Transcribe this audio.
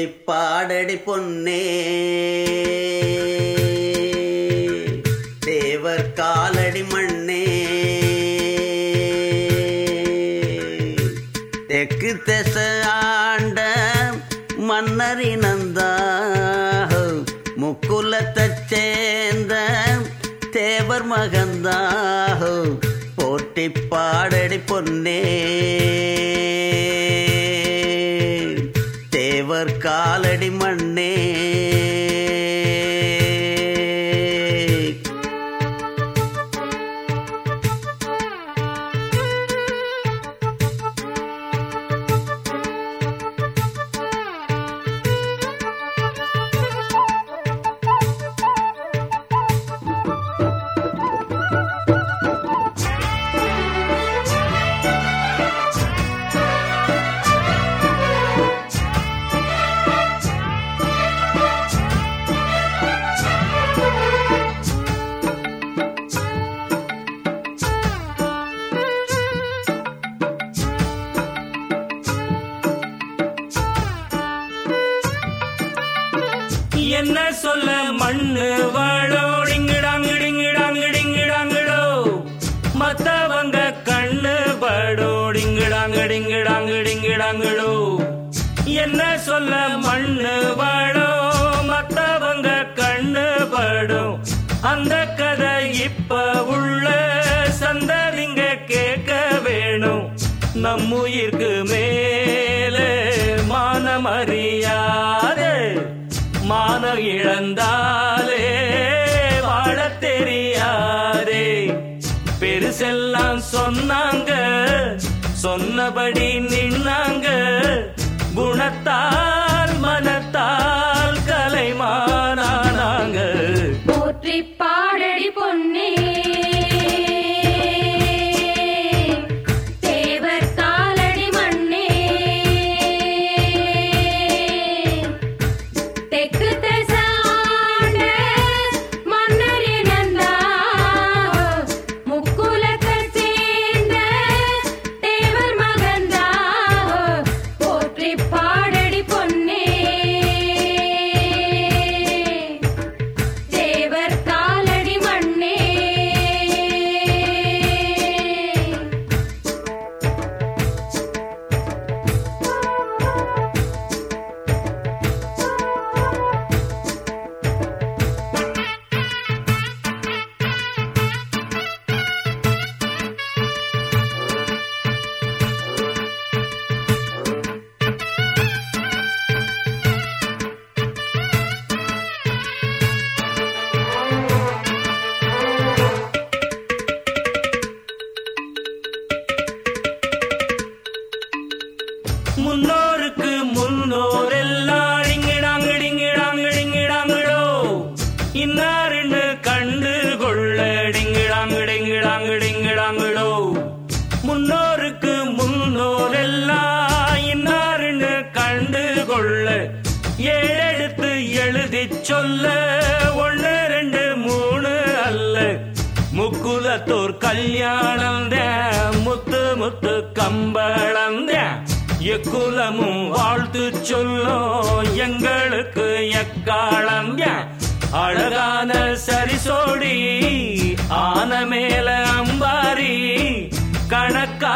போற்றி பாடடி பொன்னே. தேவர் காலடி மண்ணே. தெற்கு தெச ஆண்ட மன்னரினந்தா முக்குலத்தைச் சேர்ந்த தேவர் மகந்தாஹோ போட்டி பாடடி பொன்னே. தேவர் காலடி மண்ணே என்ன சொல்ல மண்ணு வாழோ? டிங்கிடாங்கிடிங்கிடாங்கிடிங்கிடாங்கிடோ மத்தவங்க கண்ணு படோ டிங்கிடாங்கிடிங்கிடாங்கிடிங்கிடாங்கிடோ என்ன சொல்ல மண்ணு வாழோ? மத்தவங்க கண்ணு படும் அந்த கதை இப்ப உள்ள சந்ததிங்க கேட்க வேணும். நம்முயிர்க்கு மேலே மானமறியாதே மான இழந்தாலே வாழத் தெரியாதே. பெருசெல்லாம் சொன்னாங்க சொன்னபடி நின்று சொல்ல ஒன்னு ரெண்டு மூணு அல்ல. முக்குலத்தோர் கல்யாணம் முத்து முத்து கம்பளம் எக்குலமும் வாழ்த்து சொல்லும் எங்களுக்கு எக்காலம் அழகான சரிசோடி ஆன மேல அம்பாரி. கணக்கா